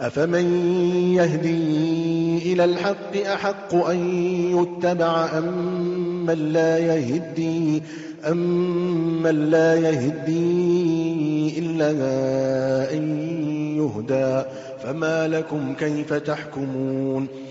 أفمن يهدي إلى الحق أحق أن يتبع أم من لا يهدي أم من لا يهدي إلا أن يهدى فما لكم كيف تحكمون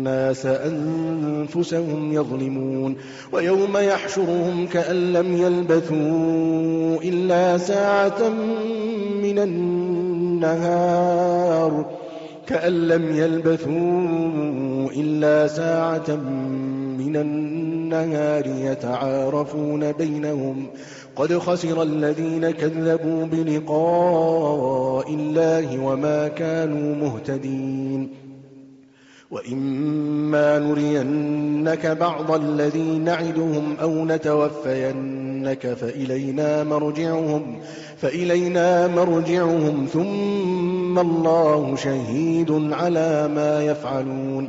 الناس أنفسهم يظلمون ويوم يحشرهم كأن لم يلبثوا إلا ساعة من النهار كأن لم يلبثوا إلا ساعة من النهار يتعارفون بينهم قد خسر الذين كذبوا بلقاء الله وما كانوا مهتدين وإما نرينك بعض الذي نعدهم أو نتوفينك فإلينا مرجعهم فإلينا مرجعهم ثم الله شهيد على ما يفعلون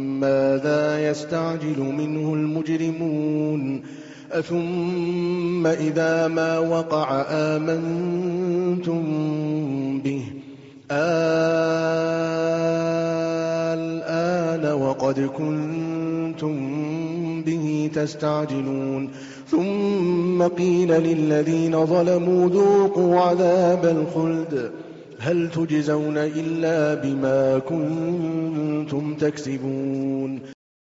ماذا يستعجل منه المجرمون أثم إذا ما وقع آمنتم به الآن وقد كنتم به تستعجلون ثم قيل للذين ظلموا ذوقوا عذاب الخلد هل تجزون إلا بما كنتم تكسبون